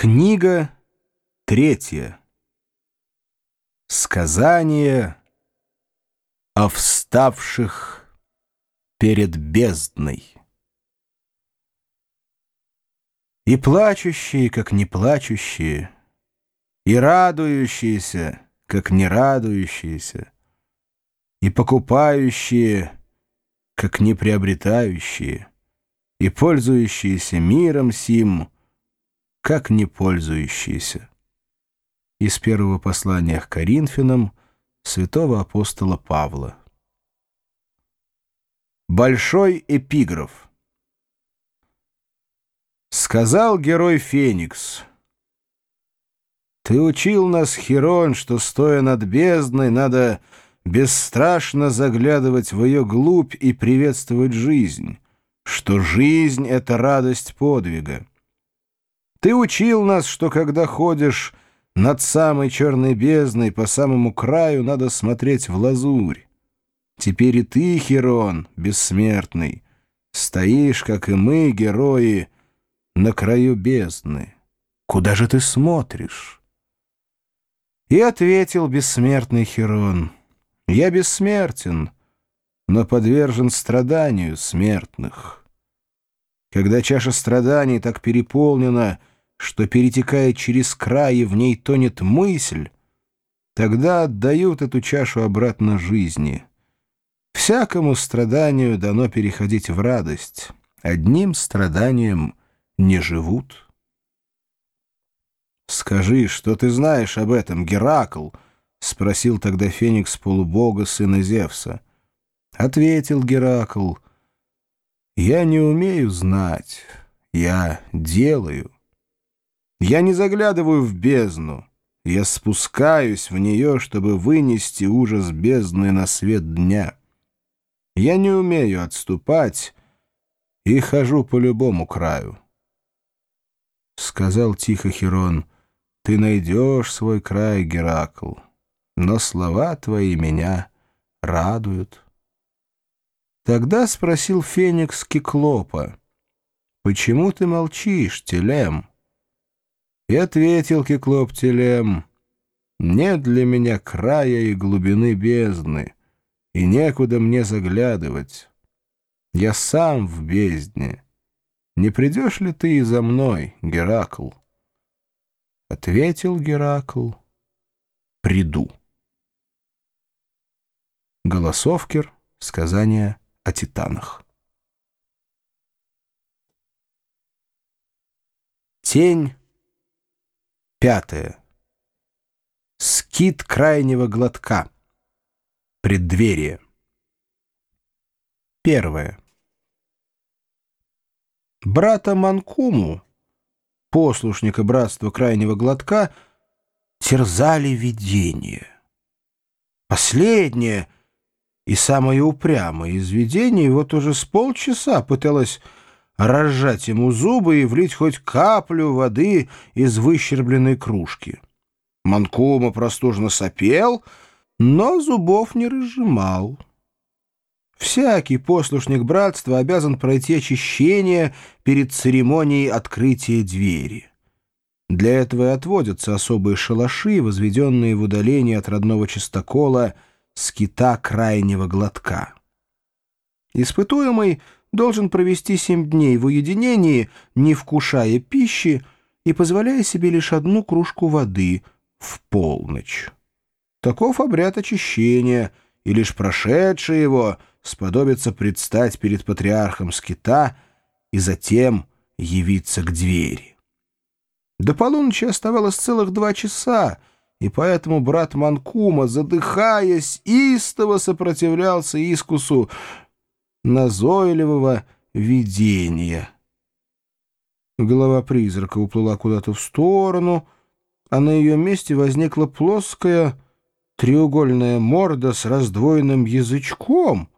Книга третья. Сказание о вставших перед бездной. И плачущие, как не плачущие, и радующиеся, как не радующиеся, и покупающие, как не приобретающие, и пользующиеся миром сим — как не пользующиеся. Из первого послания к Коринфянам святого апостола Павла. Большой эпиграф. Сказал герой Феникс. Ты учил нас, Херон, что, стоя над бездной, надо бесстрашно заглядывать в ее глубь и приветствовать жизнь, что жизнь — это радость подвига. Ты учил нас, что когда ходишь над самой черной бездной по самому краю, надо смотреть в лазурь. Теперь и ты, Херон, бессмертный, стоишь, как и мы, герои, на краю бездны. Куда же ты смотришь? И ответил бессмертный Херон, я бессмертен, но подвержен страданию смертных. Когда чаша страданий так переполнена, что перетекает через край в ней тонет мысль, тогда отдают эту чашу обратно жизни. Всякому страданию дано переходить в радость, одним страданием не живут. «Скажи, что ты знаешь об этом, Геракл?» — спросил тогда Феникс полубога, сына Зевса. Ответил Геракл, «Я не умею знать, я делаю». Я не заглядываю в бездну. Я спускаюсь в нее, чтобы вынести ужас бездны на свет дня. Я не умею отступать и хожу по любому краю. Сказал тихо Херон, ты найдешь свой край, Геракл, но слова твои меня радуют. Тогда спросил Феникс Киклопа, почему ты молчишь, Телем? И ответил Киклоп Телем, «Нет для меня края и глубины бездны, и некуда мне заглядывать. Я сам в бездне. Не придешь ли ты и за мной, Геракл?» Ответил Геракл, «Приду». Голосовкер. Сказание о титанах. Тень Пятое. Скит крайнего глотка. Преддверие. Первое. Брата Манкуму, послушника братства крайнего глотка, терзали видения. Последнее и самое упрямое из видений вот уже с полчаса пыталась разжать ему зубы и влить хоть каплю воды из выщербленной кружки. Манкума простужно сопел, но зубов не разжимал. Всякий послушник братства обязан пройти очищение перед церемонией открытия двери. Для этого и отводятся особые шалаши, возведенные в удалении от родного чистокола скита крайнего глотка. Испытуемый — должен провести семь дней в уединении, не вкушая пищи и позволяя себе лишь одну кружку воды в полночь. Таков обряд очищения, и лишь прошедший его сподобится предстать перед патриархом скита и затем явиться к двери. До полуночи оставалось целых два часа, и поэтому брат Манкума, задыхаясь, истово сопротивлялся искусу, назойливого видения. Голова призрака уплыла куда-то в сторону, а на ее месте возникла плоская треугольная морда с раздвоенным язычком,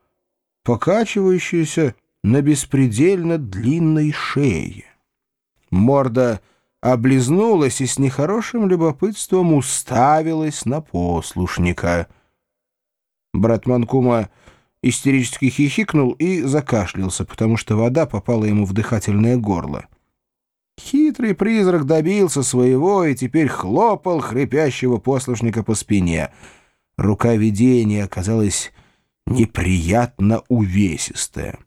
покачивающаяся на беспредельно длинной шее. Морда облизнулась и с нехорошим любопытством уставилась на послушника. Брат Манкума истерически хихикнул и закашлялся, потому что вода попала ему в дыхательное горло. Хитрый призрак добился своего и теперь хлопал хрипящего послушника по спине. Рука видения оказалась неприятно увесистая.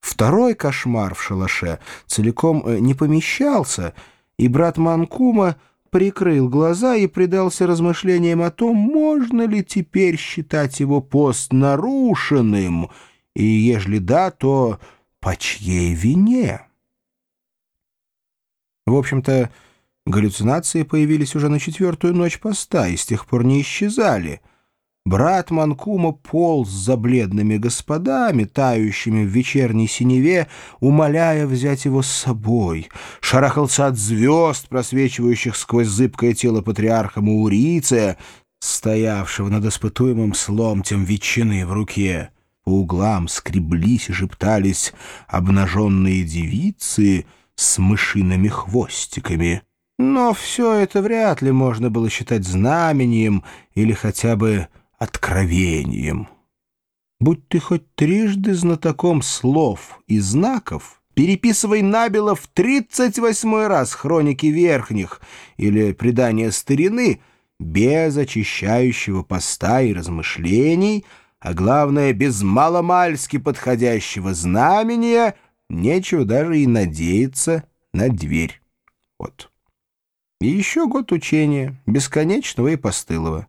Второй кошмар в шалаше целиком э, не помещался, и брат Манкума прикрыл глаза и предался размышлениям о том, можно ли теперь считать его пост нарушенным, и, ежели да, то по чьей вине? В общем-то, галлюцинации появились уже на четвертую ночь поста и с тех пор не исчезали. Брат Манкума полз за бледными господами, тающими в вечерней синеве, умоляя взять его с собой. Шарахался от звезд, просвечивающих сквозь зыбкое тело патриарха Мауриция, стоявшего над испытуемым сломтем ветчины в руке. По углам скреблись и шептались обнаженные девицы — с мышиными хвостиками. Но все это вряд ли можно было считать знамением или хотя бы откровением. Будь ты хоть трижды знатоком слов и знаков, переписывай набело в тридцать восьмой раз хроники верхних или предания старины без очищающего поста и размышлений, а главное, без маломальски подходящего знамения — Нечего даже и надеяться на дверь. Вот. И еще год учения, бесконечного и постылого.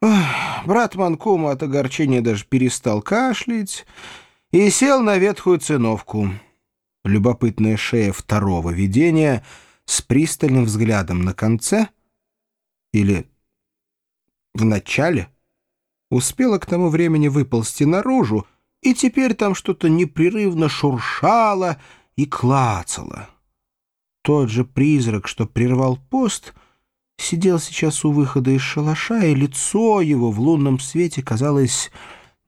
Брат Манкума от огорчения даже перестал кашлять и сел на ветхую циновку. Любопытная шея второго видения с пристальным взглядом на конце или в начале успела к тому времени выползти наружу, и теперь там что-то непрерывно шуршало и клацало. Тот же призрак, что прервал пост, сидел сейчас у выхода из шалаша, и лицо его в лунном свете казалось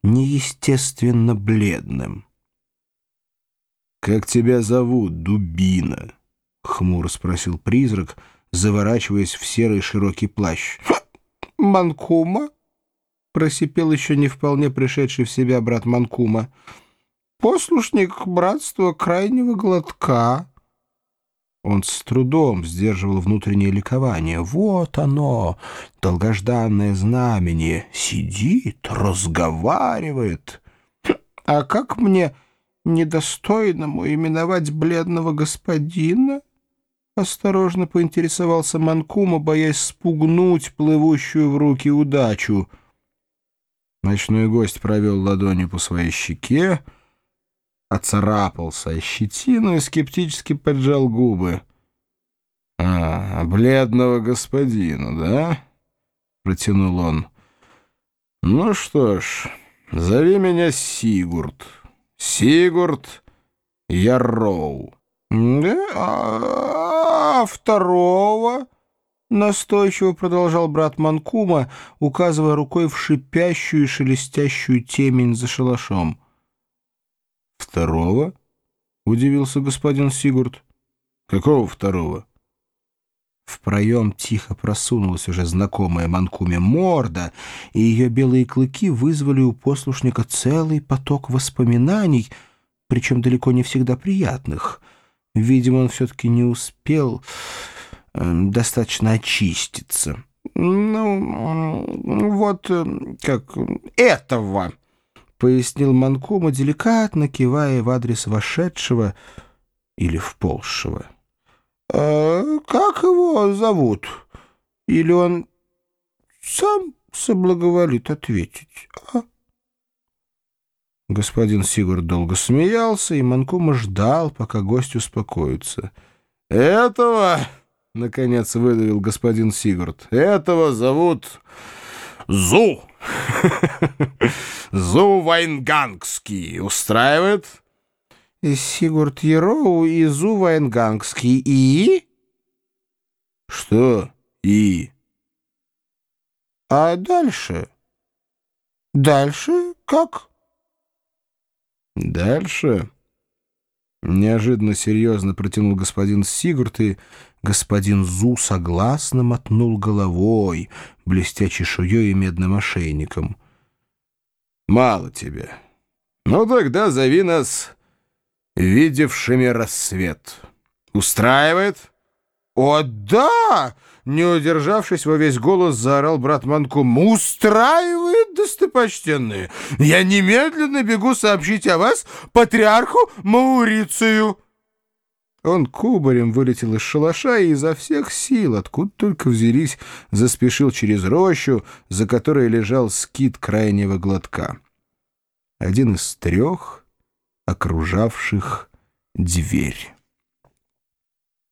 неестественно бледным. «Как тебя зовут, дубина?» — хмуро спросил призрак, заворачиваясь в серый широкий плащ. «Манкума?» просипел еще не вполне пришедший в себя брат Манкума. «Послушник братства крайнего глотка». Он с трудом сдерживал внутреннее ликование. «Вот оно, долгожданное знамение, сидит, разговаривает. А как мне недостойному именовать бледного господина?» Осторожно поинтересовался Манкума, боясь спугнуть плывущую в руки удачу — Ночной гость провел ладонью по своей щеке, оцарапался щетину и скептически поджал губы. — А, бледного господина, да? — протянул он. — Ну что ж, зови меня Сигурд. Сигурд Ярроу. — Да? А, а второго? Настойчиво продолжал брат Манкума, указывая рукой в шипящую и шелестящую темень за шалашом. «Второго?» — удивился господин Сигурд. «Какого второго?» В проем тихо просунулась уже знакомая Манкуме морда, и ее белые клыки вызвали у послушника целый поток воспоминаний, причем далеко не всегда приятных. Видимо, он все-таки не успел Эм, достаточно очиститься. «Ну, вот э, как этого», — пояснил Манкума, деликатно кивая в адрес вошедшего или вползшего. «А как его зовут? Или он сам соблаговолит ответить, а?» Господин Сигурд долго смеялся, и Манкума ждал, пока гость успокоится. «Этого...» — наконец выдавил господин Сигурд. «Этого зовут Зу. Зу Вайнгангский. Устраивает?» «Сигурд Ероу и Зу Вайнгангский. И?» «Что «и»?» «А дальше?» «Дальше как?» «Дальше?» Неожиданно серьезно протянул господин Сигурд, и господин Зу согласно мотнул головой, блестя чешуей и медным ошейником. «Мало тебе. Ну тогда зови нас видевшими рассвет». Устраивает? О, да! Не удержавшись во весь голос, заорал брат Манкум. «Устраивает, достопочтенные! Я немедленно бегу сообщить о вас патриарху Маурицию!» Он кубарем вылетел из шалаша и изо всех сил, откуда только взялись, заспешил через рощу, за которой лежал скит крайнего глотка. Один из трех, окружавших дверь.